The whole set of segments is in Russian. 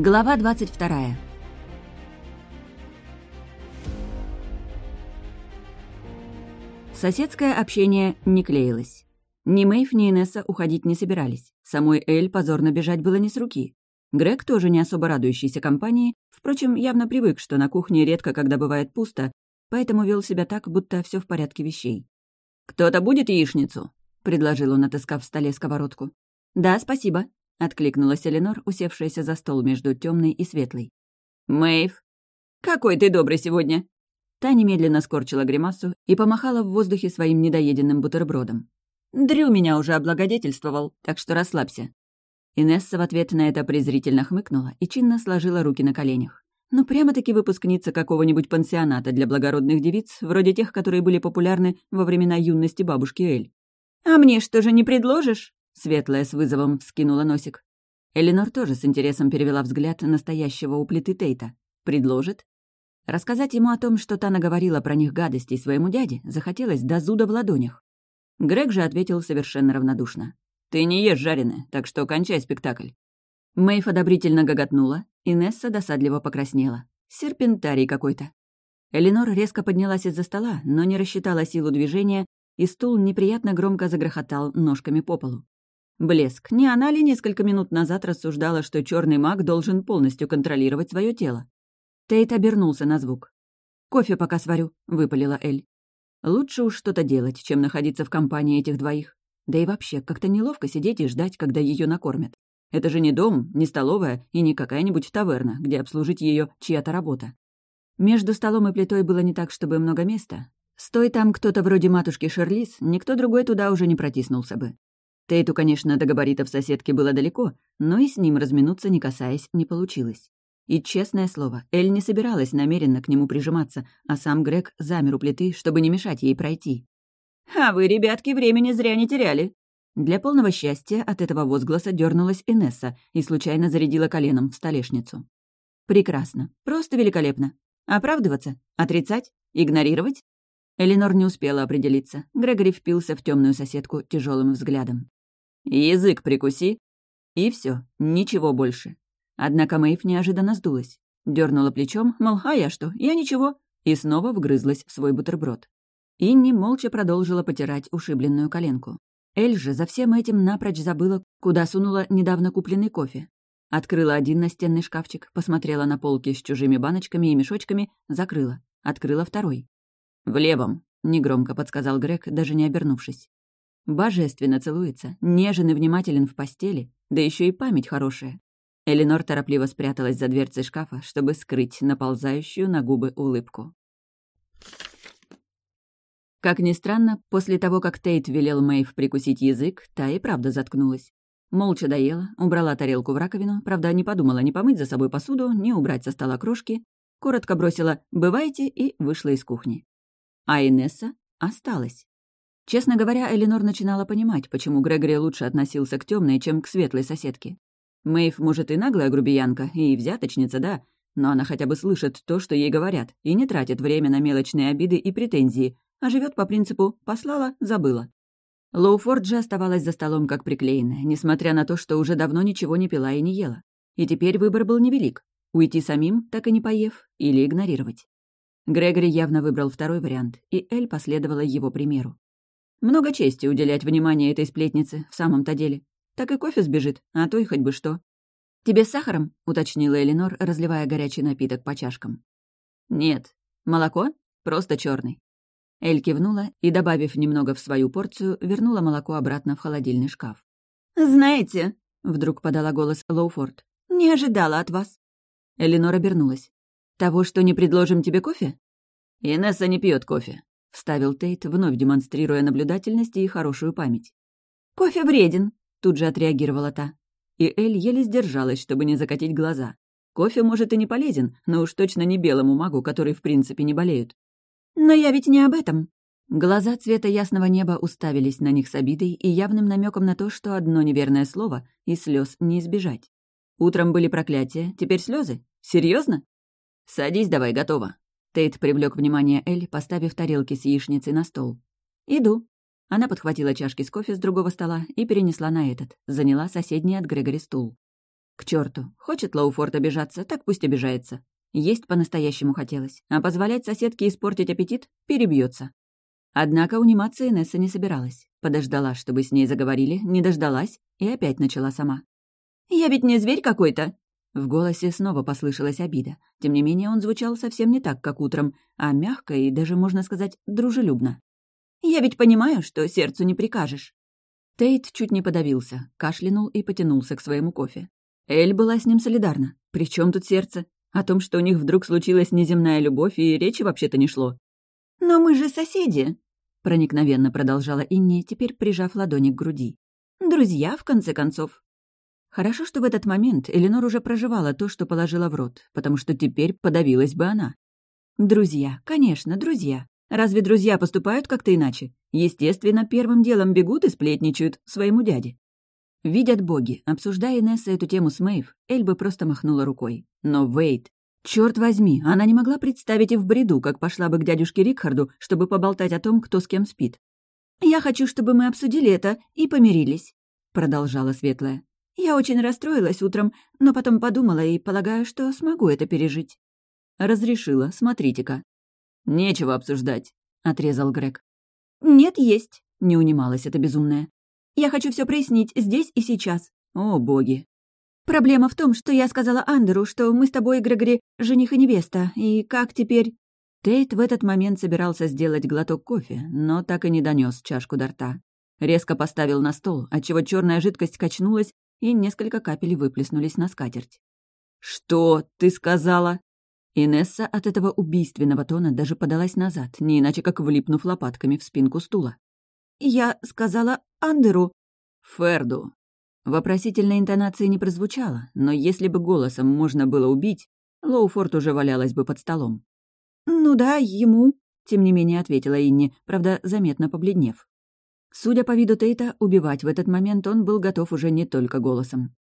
Глава 22. Соседское общение не клеилось. Ни Мэйв, ни Инесса уходить не собирались. Самой Эль позорно бежать было не с руки. Грег, тоже не особо радующийся компании, впрочем, явно привык, что на кухне редко когда бывает пусто, поэтому вел себя так, будто все в порядке вещей. «Кто-то будет яичницу?» — предложил он, отыскав в столе сковородку. «Да, спасибо», — откликнулась Эленор, усевшаяся за стол между темной и светлой. «Мэйв, какой ты добрый сегодня!» Та немедленно скорчила гримасу и помахала в воздухе своим недоеденным бутербродом. «Дрю меня уже облагодетельствовал, так что расслабься». Инесса в ответ на это презрительно хмыкнула и чинно сложила руки на коленях. Ну, прямо-таки выпускница какого-нибудь пансионата для благородных девиц, вроде тех, которые были популярны во времена юности бабушки Эль. «А мне что же не предложишь?» Светлая с вызовом вскинула носик. Эленор тоже с интересом перевела взгляд настоящего у плиты Тейта. «Предложит?» Рассказать ему о том, что та наговорила про них гадостей своему дяде, захотелось до зуда в ладонях. Грег же ответил совершенно равнодушно. «Ты не ешь жареное, так что кончай спектакль». Мэйф одобрительно гоготнула, Инесса досадливо покраснела. Серпентарий какой-то. Эленор резко поднялась из-за стола, но не рассчитала силу движения, и стул неприятно громко загрохотал ножками по полу. Блеск. Не она ли несколько минут назад рассуждала, что черный маг должен полностью контролировать свое тело? Тейт обернулся на звук. «Кофе пока сварю», — выпалила Эль. «Лучше уж что-то делать, чем находиться в компании этих двоих. Да и вообще, как-то неловко сидеть и ждать, когда ее накормят. Это же не дом, не столовая и не какая-нибудь таверна, где обслужить ее чья-то работа. Между столом и плитой было не так, чтобы много места. Стой там кто-то вроде матушки Шерлиз, никто другой туда уже не протиснулся бы. Тейту, конечно, до габаритов соседки было далеко, но и с ним разминуться, не касаясь, не получилось. И, честное слово, Эль не собиралась намеренно к нему прижиматься, а сам Грег замер у плиты, чтобы не мешать ей пройти. «А вы, ребятки, времени зря не теряли!» Для полного счастья от этого возгласа дернулась Инесса и случайно зарядила коленом в столешницу. «Прекрасно. Просто великолепно. Оправдываться? Отрицать? Игнорировать?» Эленор не успела определиться. Грегори впился в темную соседку тяжелым взглядом. «Язык прикуси!» И все, ничего больше. Однако Мэйв неожиданно сдулась. Дернула плечом, мол, а я что, я ничего, и снова вгрызлась в свой бутерброд. Инни молча продолжила потирать ушибленную коленку. Эль же за всем этим напрочь забыла, куда сунула недавно купленный кофе. Открыла один настенный шкафчик, посмотрела на полки с чужими баночками и мешочками, закрыла. Открыла второй. «В левом», — негромко подсказал Грег, даже не обернувшись. Божественно целуется, нежен и внимателен в постели, да еще и память хорошая. Эленор торопливо спряталась за дверцей шкафа, чтобы скрыть наползающую на губы улыбку. Как ни странно, после того, как Тейт велел Мэйв прикусить язык, та и правда заткнулась. Молча доела, убрала тарелку в раковину, правда, не подумала ни помыть за собой посуду, ни убрать со стола крошки, коротко бросила «бывайте» и вышла из кухни. А Инесса осталась. Честно говоря, Эленор начинала понимать, почему Грегори лучше относился к темной, чем к светлой соседке. Мэйв, может, и наглая грубиянка, и взяточница, да, но она хотя бы слышит то, что ей говорят, и не тратит время на мелочные обиды и претензии, а живет по принципу «послала, забыла». Лоуфорд же оставалась за столом как приклеенная, несмотря на то, что уже давно ничего не пила и не ела. И теперь выбор был невелик — уйти самим, так и не поев, или игнорировать. Грегори явно выбрал второй вариант, и Эль последовала его примеру. Много чести уделять внимание этой сплетнице, в самом-то деле. Так и кофе сбежит, а то и хоть бы что. «Тебе с сахаром?» — уточнила Эленор, разливая горячий напиток по чашкам. «Нет. Молоко? Просто черный. Эль кивнула и, добавив немного в свою порцию, вернула молоко обратно в холодильный шкаф. «Знаете», — вдруг подала голос Лоуфорд, — «не ожидала от вас». Эленор обернулась. «Того, что не предложим тебе кофе?» «Инесса не пьет кофе», — вставил Тейт, вновь демонстрируя наблюдательность и хорошую память. «Кофе вреден», — тут же отреагировала та. И Эль еле сдержалась, чтобы не закатить глаза. Кофе, может, и не полезен, но уж точно не белому магу, который в принципе не болеют. «Но я ведь не об этом». Глаза цвета ясного неба уставились на них с обидой и явным намеком на то, что одно неверное слово и слез не избежать. Утром были проклятия, теперь слезы. Серьезно? «Садись давай, готово», Тейт привлек внимание Эль, поставив тарелки с яичницей на стол. «Иду». Она подхватила чашки с кофе с другого стола и перенесла на этот, заняла соседний от Грегори стул. К черту, хочет Лоуфорд обижаться, так пусть обижается. Есть по-настоящему хотелось, а позволять соседке испортить аппетит перебьется. Однако униматься Инесса не собиралась. Подождала, чтобы с ней заговорили, не дождалась и опять начала сама. «Я ведь не зверь какой-то!» В голосе снова послышалась обида. Тем не менее, он звучал совсем не так, как утром, а мягко и даже, можно сказать, дружелюбно. «Я ведь понимаю, что сердцу не прикажешь». Тейт чуть не подавился, кашлянул и потянулся к своему кофе. Эль была с ним солидарна. При чем тут сердце? О том, что у них вдруг случилась неземная любовь, и речи вообще-то не шло. «Но мы же соседи», — проникновенно продолжала Инни, теперь прижав ладони к груди. «Друзья, в конце концов». Хорошо, что в этот момент Эленор уже проживала то, что положила в рот, потому что теперь подавилась бы она. Друзья, конечно, друзья. Разве друзья поступают как-то иначе? Естественно, первым делом бегут и сплетничают своему дяде. Видят боги, обсуждая Инесса эту тему с Мэйв, Эльба просто махнула рукой. Но Вейт... Черт возьми, она не могла представить и в бреду, как пошла бы к дядюшке Рикхарду, чтобы поболтать о том, кто с кем спит. «Я хочу, чтобы мы обсудили это и помирились», — продолжала Светлая. «Я очень расстроилась утром, но потом подумала и полагаю, что смогу это пережить». «Разрешила, смотрите-ка». «Нечего обсуждать», — отрезал Грег. «Нет, есть», — не унималась эта безумная. «Я хочу все прояснить здесь и сейчас». «О, боги!» «Проблема в том, что я сказала Андеру, что мы с тобой, Грегори, жених и невеста, и как теперь...» Тейт в этот момент собирался сделать глоток кофе, но так и не донес чашку до рта. Резко поставил на стол, отчего черная жидкость качнулась, и несколько капель выплеснулись на скатерть. «Что ты сказала?» Инесса от этого убийственного тона даже подалась назад, не иначе как влипнув лопатками в спинку стула. «Я сказала Андеру». «Ферду». Вопросительной интонации не прозвучало, но если бы голосом можно было убить, Лоуфорд уже валялась бы под столом. «Ну да, ему», — тем не менее ответила Инни, правда, заметно побледнев. Судя по виду Тейта, убивать в этот момент он был готов уже не только голосом.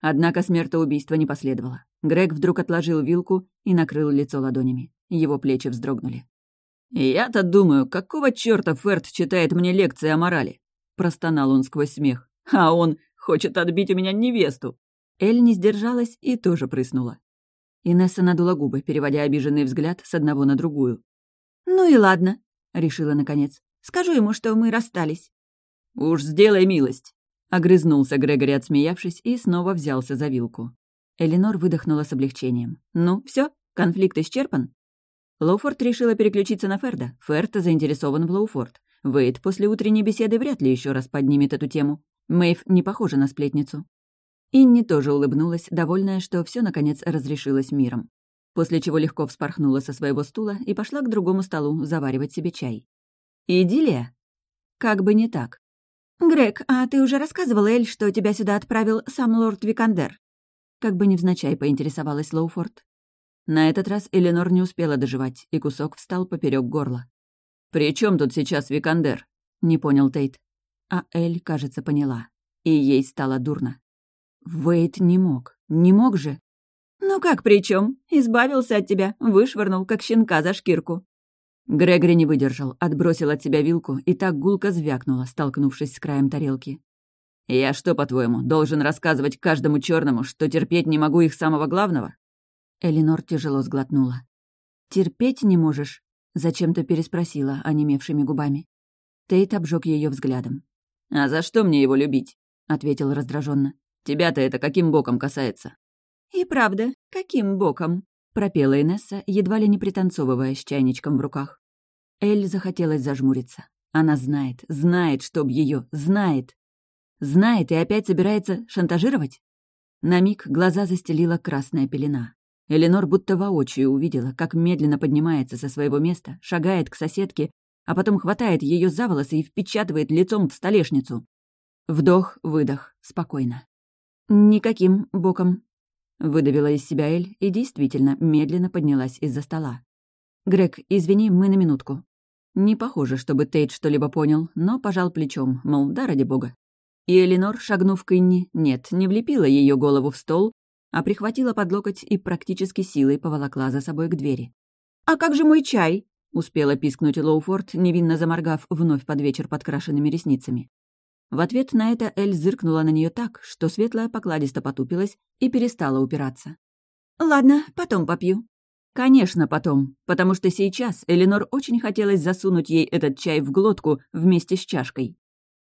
Однако смертоубийства не последовало. Грег вдруг отложил вилку и накрыл лицо ладонями. Его плечи вздрогнули. «Я-то думаю, какого чёрта Ферд читает мне лекции о морали?» Простонал он сквозь смех. «А он хочет отбить у меня невесту!» Эль не сдержалась и тоже прыснула. Инесса надула губы, переводя обиженный взгляд с одного на другую. «Ну и ладно», — решила наконец. «Скажу ему, что мы расстались». «Уж сделай милость», — огрызнулся Грегори, отсмеявшись, и снова взялся за вилку. Эленор выдохнула с облегчением. «Ну, все, конфликт исчерпан?» Лоуфорд решила переключиться на Ферда. Ферд заинтересован в Лоуфорд. Вейд после утренней беседы вряд ли еще раз поднимет эту тему. Мэйв не похожа на сплетницу. Инни тоже улыбнулась, довольная, что все наконец разрешилось миром. После чего легко вспорхнула со своего стула и пошла к другому столу заваривать себе чай. «Идиллия?» Как бы не так. «Грег, а ты уже рассказывал Эль, что тебя сюда отправил сам лорд Викандер?» Как бы невзначай поинтересовалась Лоуфорд. На этот раз Эленор не успела доживать, и кусок встал поперек горла. «При чем тут сейчас Викандер?» — не понял Тейт. А Эль, кажется, поняла. И ей стало дурно. Вейт не мог. Не мог же. «Ну как при чем? Избавился от тебя, вышвырнул, как щенка за шкирку». Грегори не выдержал, отбросил от себя вилку и так гулко звякнула, столкнувшись с краем тарелки. «Я что, по-твоему, должен рассказывать каждому черному, что терпеть не могу их самого главного?» Элинор тяжело сглотнула. «Терпеть не можешь?» — зачем-то переспросила онемевшими губами. Тейт обжег ее взглядом. «А за что мне его любить?» — ответил раздраженно. «Тебя-то это каким боком касается?» «И правда, каким боком?» — пропела Инесса, едва ли не пританцовывая с чайничком в руках. Эль захотелось зажмуриться. Она знает, знает, чтоб ее, знает. Знает и опять собирается шантажировать? На миг глаза застелила красная пелена. Эленор будто воочию увидела, как медленно поднимается со своего места, шагает к соседке, а потом хватает ее за волосы и впечатывает лицом в столешницу. Вдох, выдох, спокойно. «Никаким боком», — выдавила из себя Эль и действительно медленно поднялась из-за стола. «Грег, извини, мы на минутку». Не похоже, чтобы Тейт что-либо понял, но пожал плечом, мол, да ради бога. И Эленор, шагнув к Инни, нет, не влепила ее голову в стол, а прихватила под локоть и практически силой поволокла за собой к двери. «А как же мой чай?» — успела пискнуть Лоуфорд, невинно заморгав вновь под вечер подкрашенными ресницами. В ответ на это Эль зыркнула на нее так, что светлая покладисто потупилась и перестала упираться. «Ладно, потом попью». Конечно, потом, потому что сейчас Эленор очень хотелось засунуть ей этот чай в глотку вместе с чашкой.